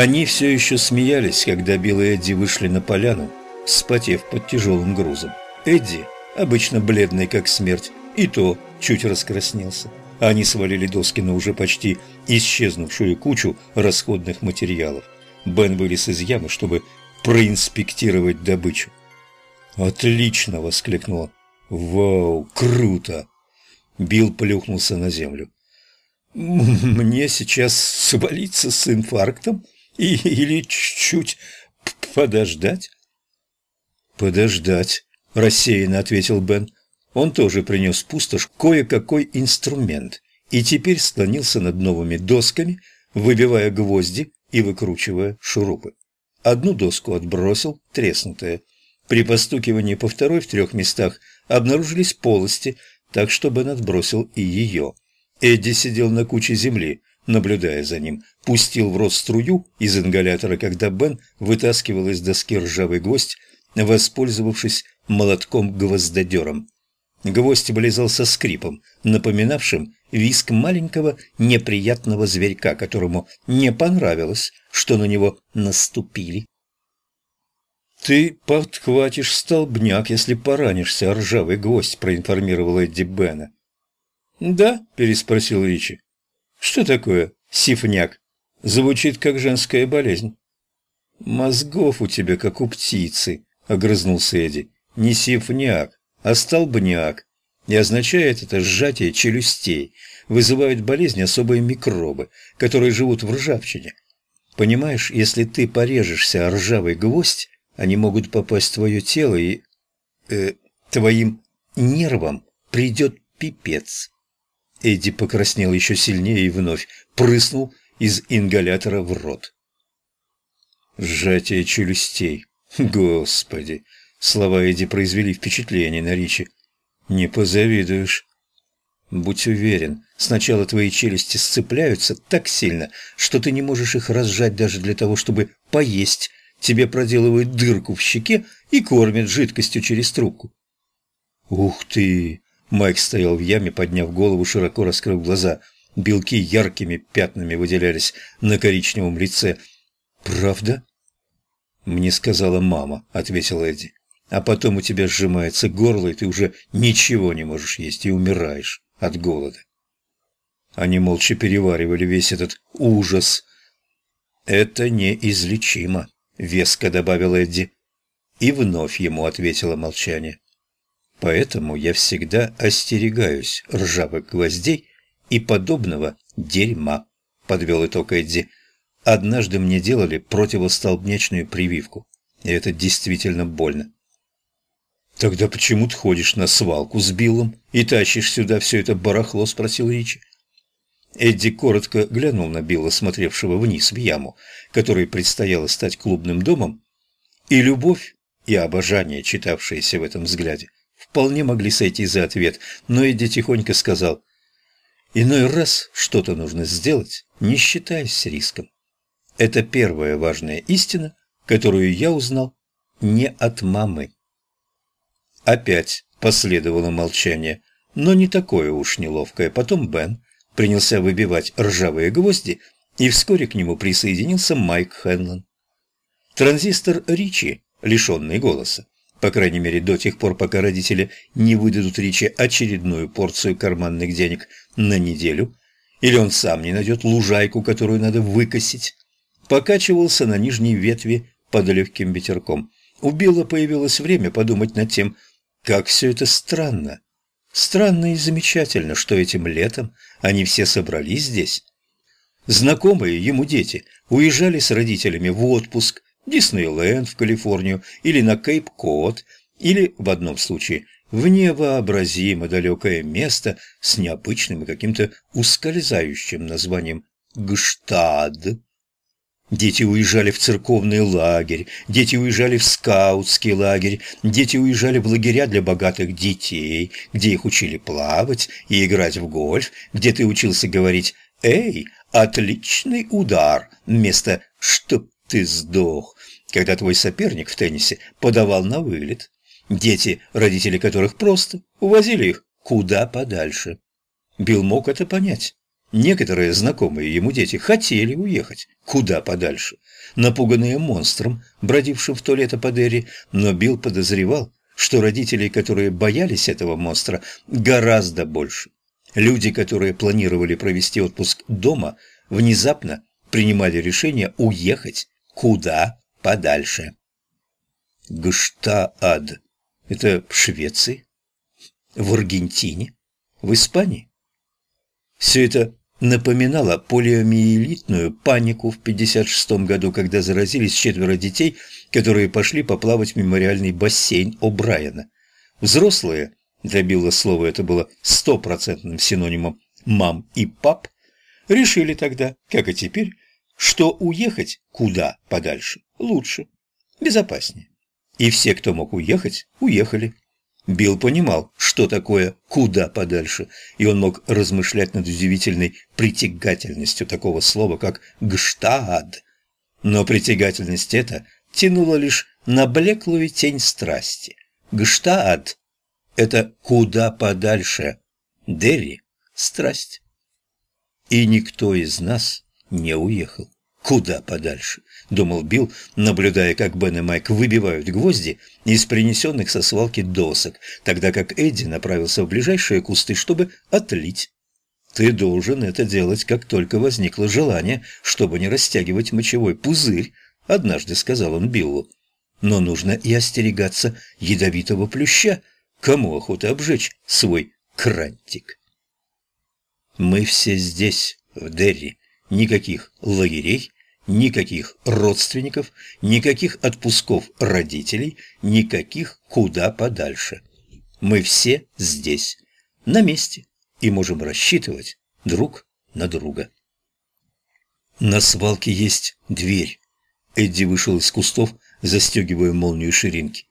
Они все еще смеялись, когда Билл и Эдди вышли на поляну, вспотев под тяжелым грузом. Эдди, обычно бледный как смерть, и то чуть раскраснелся. Они свалили доски на уже почти исчезнувшую кучу расходных материалов. Бен вылез из ямы, чтобы проинспектировать добычу. «Отлично!» — воскликнул. «Вау, круто!» Билл плюхнулся на землю. «Мне сейчас свалиться с инфарктом и, или чуть-чуть подождать?» «Подождать», — рассеянно ответил Бен. Он тоже принес пустошь кое-какой инструмент и теперь склонился над новыми досками, выбивая гвозди и выкручивая шурупы. Одну доску отбросил, треснутая. При постукивании по второй в трех местах обнаружились полости, так что Бен отбросил и ее. Эдди сидел на куче земли, наблюдая за ним, пустил в рот струю из ингалятора, когда Бен вытаскивал из доски ржавый гвоздь, воспользовавшись молотком-гвоздодером. Гвоздь вылезал со скрипом, напоминавшим виск маленького неприятного зверька, которому не понравилось, что на него наступили. «Ты подхватишь столбняк, если поранишься, ржавый гвоздь», — проинформировал Эдди Бена. «Да?» — переспросил Ричи. «Что такое сифняк? Звучит как женская болезнь». «Мозгов у тебя, как у птицы», — огрызнулся Эдди. «Не сифняк, а столбняк. И означает это сжатие челюстей. Вызывают болезни особые микробы, которые живут в ржавчине. Понимаешь, если ты порежешься о ржавый гвоздь, они могут попасть в твое тело и... Э, твоим нервам придет пипец. Эдди покраснел еще сильнее и вновь прыснул из ингалятора в рот. Сжатие челюстей. Господи! Слова Эдди произвели впечатление на Ричи. «Не позавидуешь». «Будь уверен, сначала твои челюсти сцепляются так сильно, что ты не можешь их разжать даже для того, чтобы поесть. Тебе проделывают дырку в щеке и кормят жидкостью через трубку». «Ух ты!» Майк стоял в яме, подняв голову, широко раскрыв глаза. Белки яркими пятнами выделялись на коричневом лице. «Правда?» «Мне сказала мама», — ответил Эдди а потом у тебя сжимается горло, и ты уже ничего не можешь есть и умираешь от голода. Они молча переваривали весь этот ужас. «Это неизлечимо», — веско добавил Эдди. И вновь ему ответило молчание. «Поэтому я всегда остерегаюсь ржавых гвоздей и подобного дерьма», — подвел итог Эдди. «Однажды мне делали противостолбнячную прививку, и это действительно больно. «Тогда почему ты ходишь на свалку с Биллом и тащишь сюда все это барахло?» – спросил Ричи. Эдди коротко глянул на Билла, смотревшего вниз в яму, которой предстояло стать клубным домом, и любовь и обожание, читавшиеся в этом взгляде, вполне могли сойти за ответ, но Эдди тихонько сказал, «Иной раз что-то нужно сделать, не считаясь риском. Это первая важная истина, которую я узнал не от мамы». Опять последовало молчание, но не такое уж неловкое. Потом Бен принялся выбивать ржавые гвозди, и вскоре к нему присоединился Майк Хенлон. Транзистор Ричи, лишенный голоса, по крайней мере до тех пор, пока родители не выдадут Ричи очередную порцию карманных денег на неделю, или он сам не найдет лужайку, которую надо выкосить, покачивался на нижней ветви под легким ветерком. У Билла появилось время подумать над тем, как все это странно. Странно и замечательно, что этим летом они все собрались здесь. Знакомые ему дети уезжали с родителями в отпуск, Диснейленд в Калифорнию или на Кейп-Кот, или, в одном случае, в невообразимо далекое место с необычным и каким-то ускользающим названием Гштад. Дети уезжали в церковный лагерь, дети уезжали в скаутский лагерь, дети уезжали в лагеря для богатых детей, где их учили плавать и играть в гольф, где ты учился говорить «Эй, отличный удар!» вместо «Чтоб ты сдох!» когда твой соперник в теннисе подавал на вылет. Дети, родители которых просто увозили их куда подальше. Билл мог это понять. Некоторые знакомые ему дети хотели уехать куда подальше, напуганные монстром, бродившим в туалета по Дерри, но Билл подозревал, что родителей, которые боялись этого монстра, гораздо больше. Люди, которые планировали провести отпуск дома, внезапно принимали решение уехать куда подальше. Гштаад. Это в Швеции? В Аргентине? В Испании? Все это напоминало полиомиелитную панику в 56 году, когда заразились четверо детей, которые пошли поплавать в мемориальный бассейн О'Брайена. Взрослые, для Билла слово это было стопроцентным синонимом «мам» и «пап», решили тогда, как и теперь, что уехать куда подальше лучше, безопаснее. И все, кто мог уехать, уехали. Билл понимал, что такое «куда подальше», и он мог размышлять над удивительной притягательностью такого слова, как «гштаад». Но притягательность эта тянула лишь на блеклую тень страсти. «Гштаад» — это «куда подальше», «Дерри» — страсть. И никто из нас не уехал. Куда подальше, думал Билл, наблюдая, как Бен и Майк выбивают гвозди из принесенных со свалки досок, тогда как Эдди направился в ближайшие кусты, чтобы отлить. Ты должен это делать, как только возникло желание, чтобы не растягивать мочевой пузырь, однажды сказал он Биллу. Но нужно и остерегаться ядовитого плюща. Кому охота обжечь свой крантик? Мы все здесь, в Дерри, Никаких лагерей, никаких родственников, никаких отпусков родителей, никаких куда подальше. Мы все здесь, на месте, и можем рассчитывать друг на друга. На свалке есть дверь. Эдди вышел из кустов, застегивая молнию ширинки.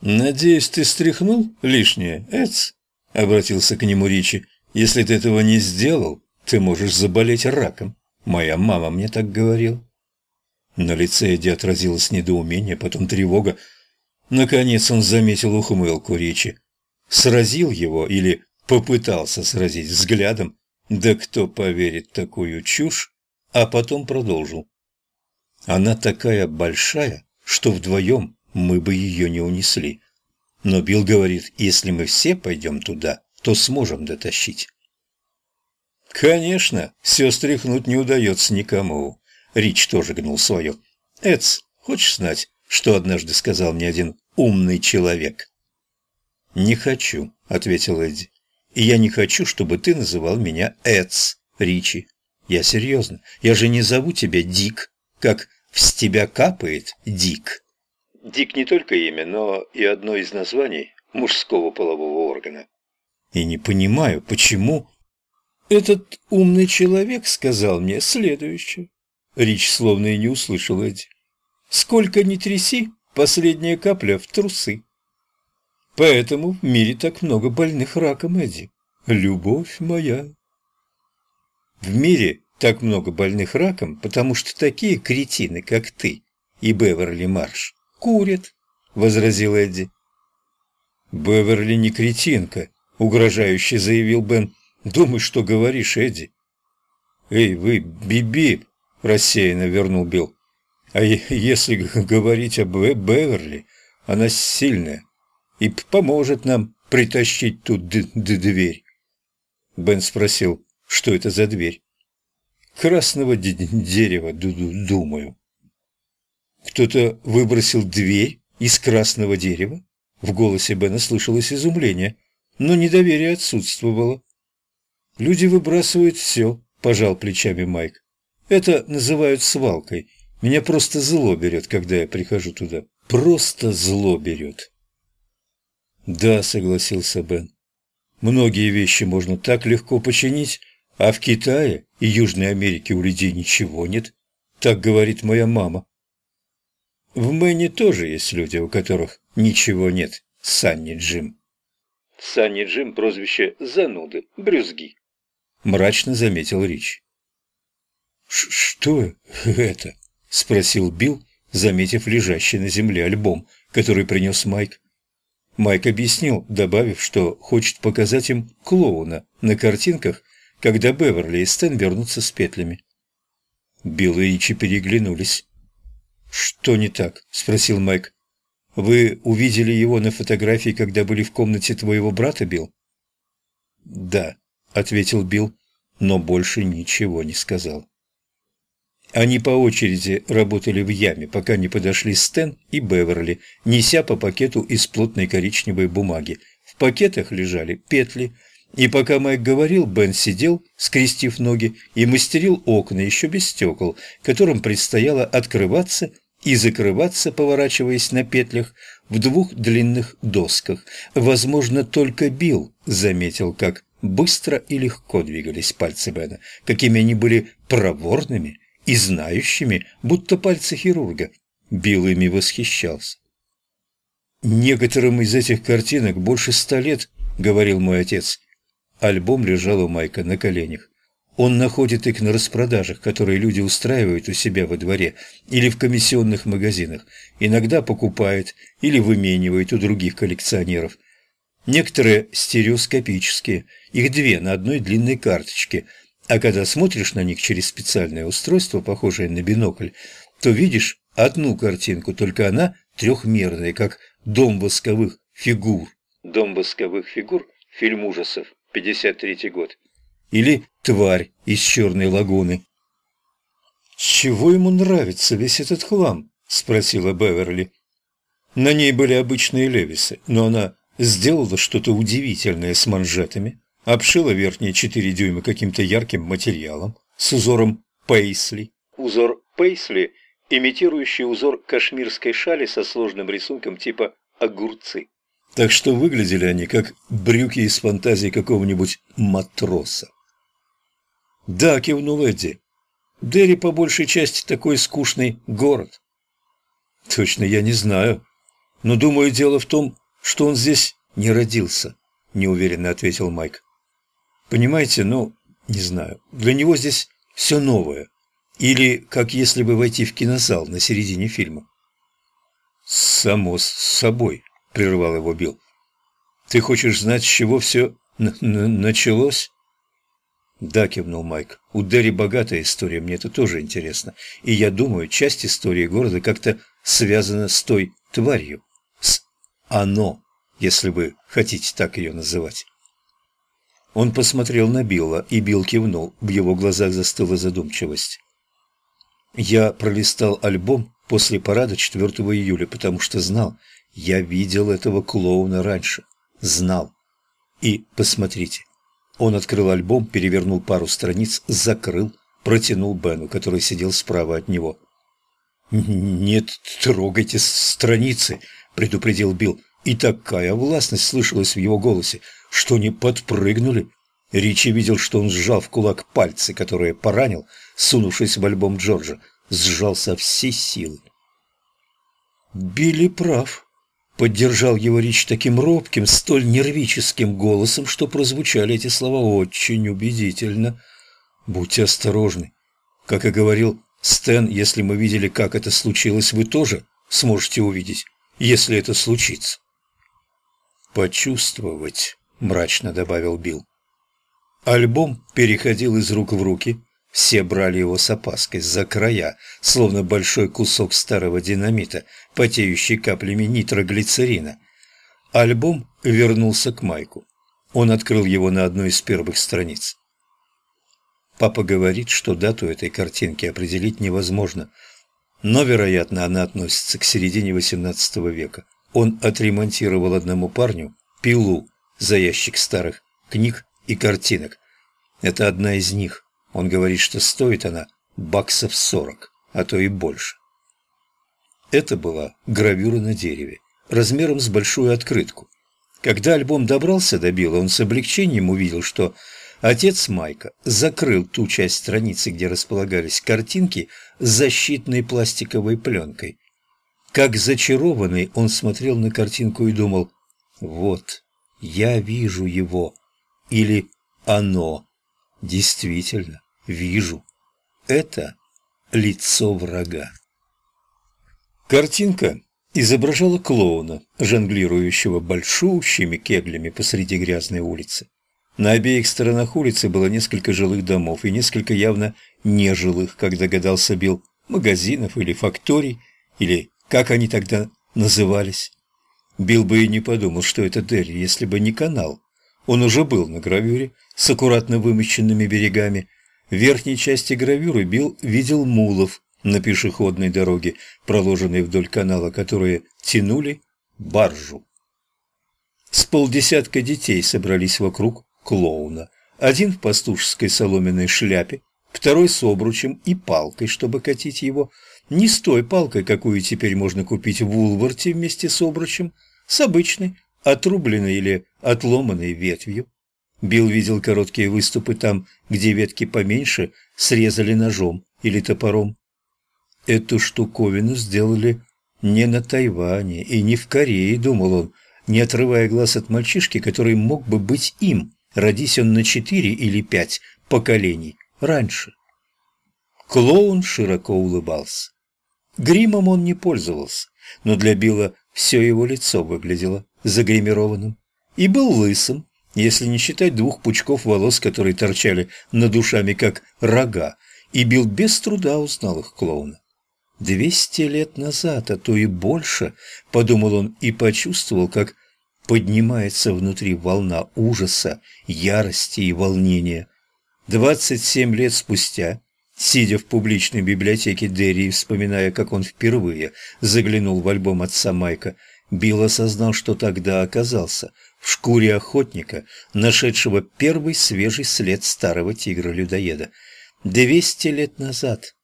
«Надеюсь, ты стряхнул лишнее, Эдс?» — обратился к нему Ричи. «Если ты этого не сделал, ты можешь заболеть раком. Моя мама мне так говорила. На лице Эдди отразилось недоумение, потом тревога. Наконец он заметил ухмылку Ричи. Сразил его или попытался сразить взглядом. Да кто поверит такую чушь? А потом продолжил. Она такая большая, что вдвоем мы бы ее не унесли. Но Билл говорит, если мы все пойдем туда, то сможем дотащить. Конечно, все стряхнуть не удается никому. Рич тоже гнул свое. Эц, хочешь знать, что однажды сказал мне один умный человек? «Не хочу», — ответил Эдди. «И я не хочу, чтобы ты называл меня Эц, Ричи. Я серьезно. Я же не зову тебя Дик, как с тебя капает Дик». Дик не только имя, но и одно из названий мужского полового органа. И не понимаю, почему этот умный человек сказал мне следующее. Рич словно и не услышал Эдди. Сколько ни тряси, последняя капля в трусы. Поэтому в мире так много больных раком, Эдди. Любовь моя. В мире так много больных раком, потому что такие кретины, как ты и Беверли Марш, курят, — возразил Эдди. «Беверли не кретинка», — угрожающе заявил Бен. Думай, что говоришь, Эдди. Эй, вы, Биби, рассеянно вернул Билл. А если говорить об Беверли, она сильная и поможет нам притащить тут дверь. Бен спросил, что это за дверь. Красного дерева, думаю. Кто-то выбросил дверь из красного дерева? В голосе Бена слышалось изумление, но недоверие отсутствовало. Люди выбрасывают все, пожал плечами Майк. Это называют свалкой. Меня просто зло берет, когда я прихожу туда. Просто зло берет. Да, согласился Бен. Многие вещи можно так легко починить, а в Китае и Южной Америке у людей ничего нет. Так говорит моя мама. В Мэне тоже есть люди, у которых ничего нет, Санни Джим. Санни Джим – прозвище зануды, брюзги мрачно заметил Рич. «Что это?» – спросил Билл, заметив лежащий на земле альбом, который принес Майк. Майк объяснил, добавив, что хочет показать им клоуна на картинках, когда Беверли и Стэн вернутся с петлями. Билл и Ричи переглянулись. «Что не так?» – спросил Майк. «Вы увидели его на фотографии, когда были в комнате твоего брата, Билл?» «Да», – ответил Билл, но больше ничего не сказал. Они по очереди работали в яме, пока не подошли Стэн и Беверли, неся по пакету из плотной коричневой бумаги. В пакетах лежали петли, и пока Майк говорил, Бен сидел, скрестив ноги, и мастерил окна еще без стекол, которым предстояло открываться и закрываться, поворачиваясь на петлях, в двух длинных досках. Возможно, только Билл заметил, как быстро и легко двигались пальцы Бена, какими они были проворными и знающими, будто пальцы хирурга. Билл ими восхищался. «Некоторым из этих картинок больше ста лет», — говорил мой отец. Альбом лежал у Майка на коленях. Он находит их на распродажах, которые люди устраивают у себя во дворе или в комиссионных магазинах. Иногда покупает или выменивает у других коллекционеров. Некоторые стереоскопические, их две на одной длинной карточке – а когда смотришь на них через специальное устройство, похожее на бинокль, то видишь одну картинку, только она трехмерная, как дом восковых фигур. Дом восковых фигур, фильм ужасов, 53 год. Или тварь из черной лагуны. «Чего ему нравится весь этот хлам?» – спросила Беверли. На ней были обычные левисы, но она сделала что-то удивительное с манжетами, обшила верхние четыре дюйма каким-то ярким материалом с узором пейсли. Узор пейсли, имитирующий узор кашмирской шали со сложным рисунком типа огурцы. Так что выглядели они как брюки из фантазии какого-нибудь матроса. «Да», — кивнул Эдди. «Дерри по большей части такой скучный город». «Точно я не знаю. Но думаю, дело в том, что он здесь не родился», — неуверенно ответил Майк. Понимаете, ну, не знаю, для него здесь все новое. Или как если бы войти в кинозал на середине фильма. «Само с собой», — прервал его Билл. «Ты хочешь знать, с чего все началось?» «Да», — кивнул Майк. «У Дерри богатая история, мне это тоже интересно. И я думаю, часть истории города как-то связана с той тварью. «Оно», если вы хотите так ее называть». Он посмотрел на Билла, и Билл кивнул. В его глазах застыла задумчивость. «Я пролистал альбом после парада 4 июля, потому что знал, я видел этого клоуна раньше. Знал. И посмотрите». Он открыл альбом, перевернул пару страниц, закрыл, протянул Бену, который сидел справа от него. «Нет, трогайте страницы», — предупредил Билл. И такая властность слышалась в его голосе, что не подпрыгнули. Ричи видел, что он сжал в кулак пальцы, которые поранил, сунувшись в альбом Джорджа, сжал со всей силы. «Билли прав», — поддержал его Рич таким робким, столь нервическим голосом, что прозвучали эти слова очень убедительно. «Будьте осторожны. Как и говорил Стэн, если мы видели, как это случилось, вы тоже сможете увидеть, если это случится». «Почувствовать», — мрачно добавил Билл. Альбом переходил из рук в руки, все брали его с опаской, за края, словно большой кусок старого динамита, потеющий каплями нитроглицерина. Альбом вернулся к Майку. Он открыл его на одной из первых страниц. Папа говорит, что дату этой картинки определить невозможно, но, вероятно, она относится к середине XVIII века. Он отремонтировал одному парню пилу за ящик старых книг и картинок. Это одна из них. Он говорит, что стоит она баксов сорок, а то и больше. Это была гравюра на дереве, размером с большую открытку. Когда альбом добрался до Билла, он с облегчением увидел, что отец Майка закрыл ту часть страницы, где располагались картинки, защитной пластиковой пленкой. Как зачарованный, он смотрел на картинку и думал, «Вот, я вижу его». Или «оно». Действительно, вижу. Это лицо врага. Картинка изображала клоуна, жонглирующего большущими кеглями посреди грязной улицы. На обеих сторонах улицы было несколько жилых домов и несколько явно нежилых, как догадался Билл, магазинов или факторий, или как они тогда назывались. Билл бы и не подумал, что это Дерри, если бы не канал. Он уже был на гравюре с аккуратно вымощенными берегами. В верхней части гравюры Билл видел мулов на пешеходной дороге, проложенной вдоль канала, которые тянули баржу. С полдесятка детей собрались вокруг клоуна. Один в пастушеской соломенной шляпе, второй с обручем и палкой, чтобы катить его. Не с той палкой, какую теперь можно купить в Улварте вместе с обручем, с обычной, отрубленной или отломанной ветвью. Билл видел короткие выступы там, где ветки поменьше срезали ножом или топором. Эту штуковину сделали не на Тайване и не в Корее, думал он, не отрывая глаз от мальчишки, который мог бы быть им, родись он на четыре или пять поколений раньше. Клоун широко улыбался. Гримом он не пользовался, но для Билла все его лицо выглядело загримированным. И был лысым, если не считать двух пучков волос, которые торчали над душами, как рога, и Билл без труда узнал их клоуна. Двести лет назад, а то и больше, подумал он и почувствовал, как поднимается внутри волна ужаса, ярости и волнения. Двадцать семь лет спустя, сидя в публичной библиотеке Дерри вспоминая, как он впервые заглянул в альбом отца Майка, Билл осознал, что тогда оказался в шкуре охотника, нашедшего первый свежий след старого тигра-людоеда. Двести лет назад.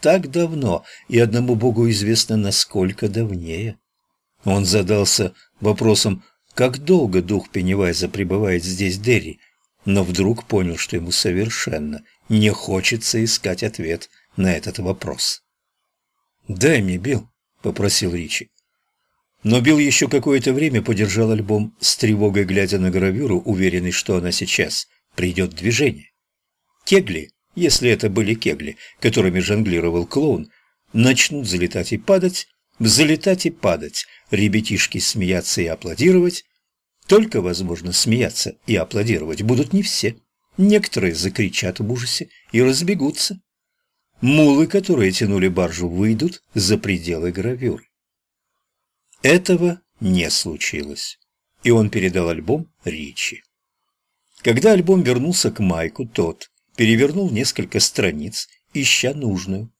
Так давно, и одному богу известно, насколько давнее. Он задался вопросом, как долго дух Пеннивайза пребывает здесь Дерри, но вдруг понял, что ему совершенно не хочется искать ответ на этот вопрос. «Дай мне, Билл», — попросил Ричи. Но Билл еще какое-то время подержал альбом с тревогой, глядя на гравюру, уверенный, что она сейчас придет в движение. Кегли, если это были кегли, которыми жонглировал клоун, начнут залетать и падать, взлетать и падать, ребятишки смеяться и аплодировать. Только, возможно, смеяться и аплодировать будут не все. Некоторые закричат в ужасе и разбегутся. Мулы, которые тянули баржу, выйдут за пределы гравюры. Этого не случилось, и он передал альбом Ричи. Когда альбом вернулся к Майку, тот перевернул несколько страниц, ища нужную.